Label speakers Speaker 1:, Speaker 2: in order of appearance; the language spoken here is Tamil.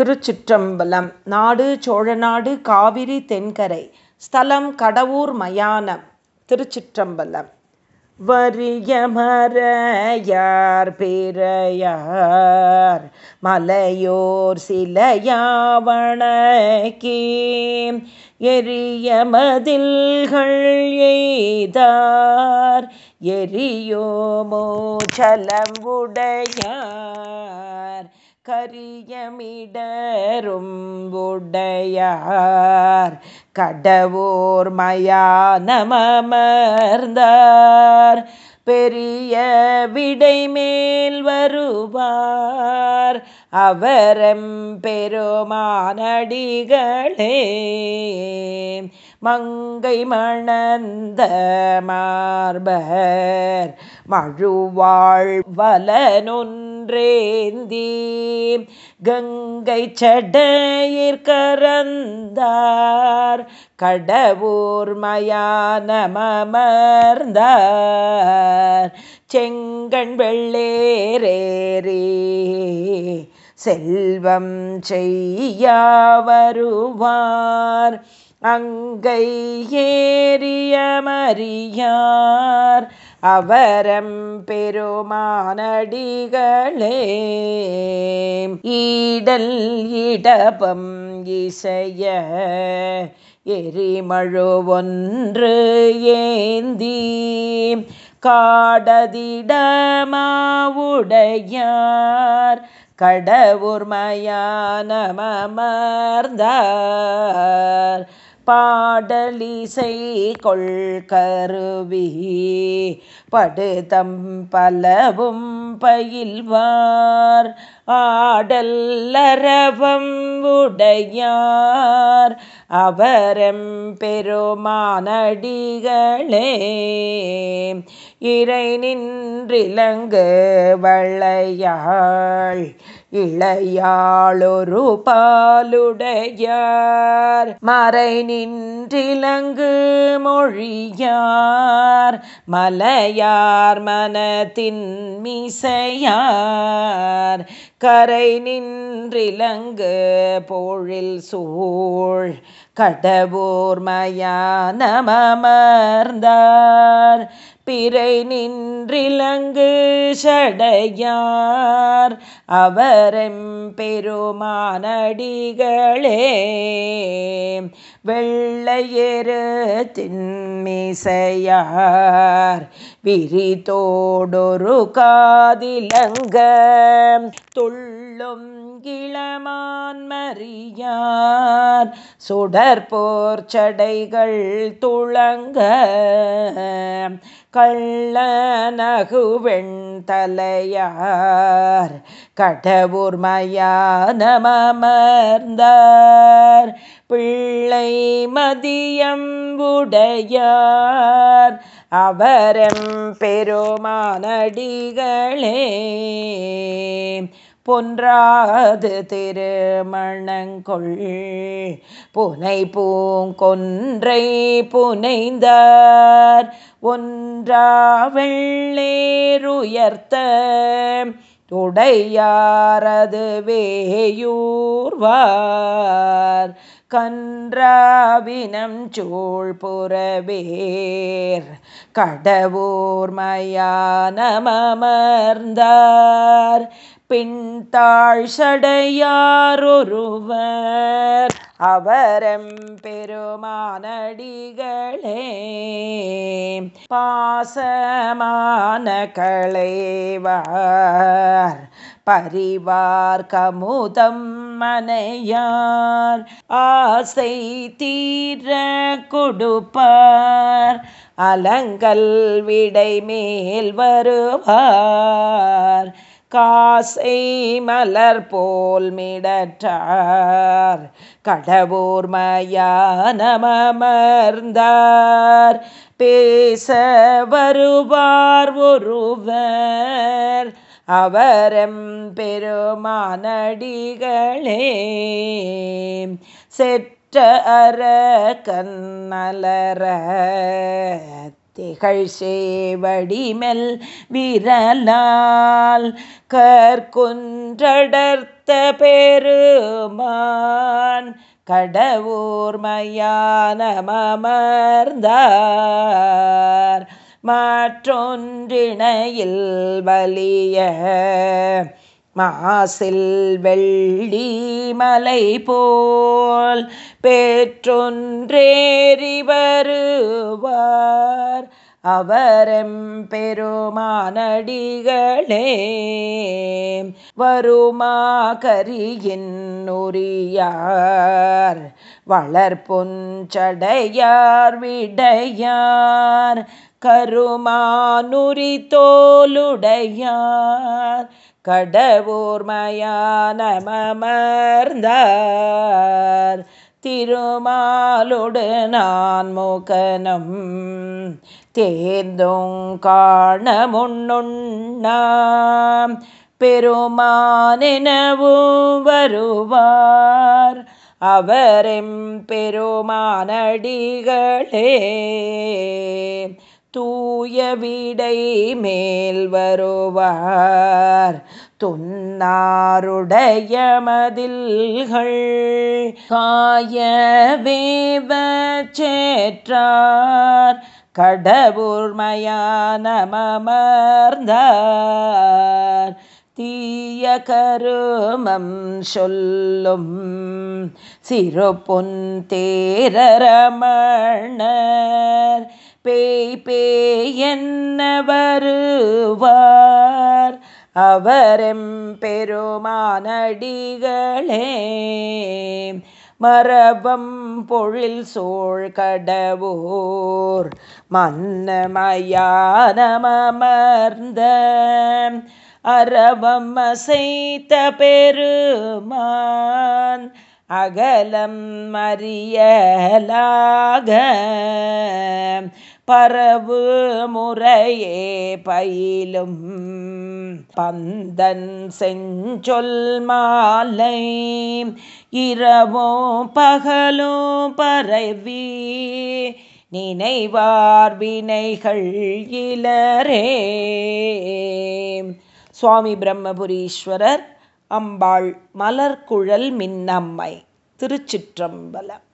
Speaker 1: திருச்சிற்றம்பலம். நாடு சோழநாடு காவிரி தென்கரை. ஸ்தலம் கடவுர் மயானம். திருச்சிற்றம்பலம். வரியமரையார் பிறையார் மலையோர் சிலையாவணக்கே எரியமதில்கள் எய்தார். எரியோமோ சலம்புடையார். கரியமிடரும் உடையார். கடவோர் மயானமர்ந்தார் பெரிய விடை மேல் வருவார். அவரம் பெருமானடிகளே மங்கை மணந்த மார்பர் மழுவாழ் வலனொன்றேந்தி. கங்கை சடையிற் கரந்தார் கடவுர் மயானமர்ந்தார் செங்கண் வெள்ளேரேரே செல்வம் செய்யா வருவார். அங்கை ஏறியமறியார் அவரம் பெருமானடிகளே. ஈடல் இடபம் இசைய எரிமழு ஒன்று ஏந்தி. காடதிடமாவுடையார் கடவுர்மயான மமர்ந்தார் பாடலிசை கொள்கருவி படுதம் பலவும் பயில்வார். ஆடல்லரவம் உடையார். அவரம் பெருமானடிகளே. இறை நின்றிலங்கு வளையாள். இளையாளொரு பாலுடையார். மறை நின்றிலங்கு மொழியார். மலையார் மனத்தின் மிசையார். கரை நின்றிலங்கு போழில் சூழ். கடவோர் மயானமர்ந்தார் பிறை நின்றிலங்கு சடையார் அவரம் பெருமானடிகளே. வெள்ளையேறு தின்மிசையார் விரிதோடொரு காதிலங்க. துள்ளும் கிளமான் மறியார் சுடற்போர் சடைகள் துளங்க. கள்ள நகுவெண் தலையார் கடவுர் மயானமர்ந்தார் பிள்ளை மதியம் உடையார். அவரம் பெருமானடிகளே. பொன்றாது திருமணங்கொள். புனை பூங்கொன்றை புனைந்தார். ஒன்றா வெள்ளேருயர்த்த துடையாரது வேயூர்வார். கன்றாவினம் சூழ் புறவேர். கடவோர் மயானமர்ந்தார் பின்தாழ் சடையாரொருவர் அவரம் பெருமானடிகளே பாசமான களைவார் பரிவார் கமுதம் மனையார் ஆசை தீர கொடுப்பார். அலங்கல் விடை மேல் வருவார். காசை மலர் போல் மிடற்றார். கடவுர் மயானமர்ந்தார் பேச வருவார் ஒருவர். அவரம் பெருமானடிகளே. செற்ற அற கண்ணலர திகழ் சேவடிமெல் விரலால் கற்குன்றடர்த்த பெருமான் கடவுர்மையானமர்ந்தார் மாற்றொன்றிணையில் வலிய மாசில் வெள்ளி மலை போல் பெற்றொன்றேறி வருவார் அவரம் பெருமானடிகளே வருமா கரியின்னுரியார் வளர்பொஞ்சடையார் விடையார் கருமானுரி தோலுடையார் கடவுர்மயானமர்ந்தார் திருமாலொடு நான் முகனம் தேர்ந்தும் காண முன்னுண்ணாம் பெருமானெனவும் வருவார். அவரெம் பெருமானடிகளே தூய விடை மேல் வருவார். துன்னாருடைய மதில்கள் காயவேவ சேற்றார். கடவுர்மயான மமர்ந்தார் தீய கருமம் சொல்லும் சிறு பொன் தேரமணர் பேய் பேய் என்ன வருவார்? அவரெம் பெருமானடிகளே. மரபம் பொழில் சோழ் கடவோர். மன்னமயானமர்ந்த அரவம் அசைத்த பெருமான் அகலம் மறியலாக. பரவு முறையே பயிலும் பந்தன் செஞ்சொல் மாலை. இரவும் பகலும் பரவி நினைவார் வினைகள் இளரே சுவாமி பிரம்மபுரீஸ்வரர் அம்பாள் மலர்குழல் மின்னம்மை திருச்சிற்றம்பலம்.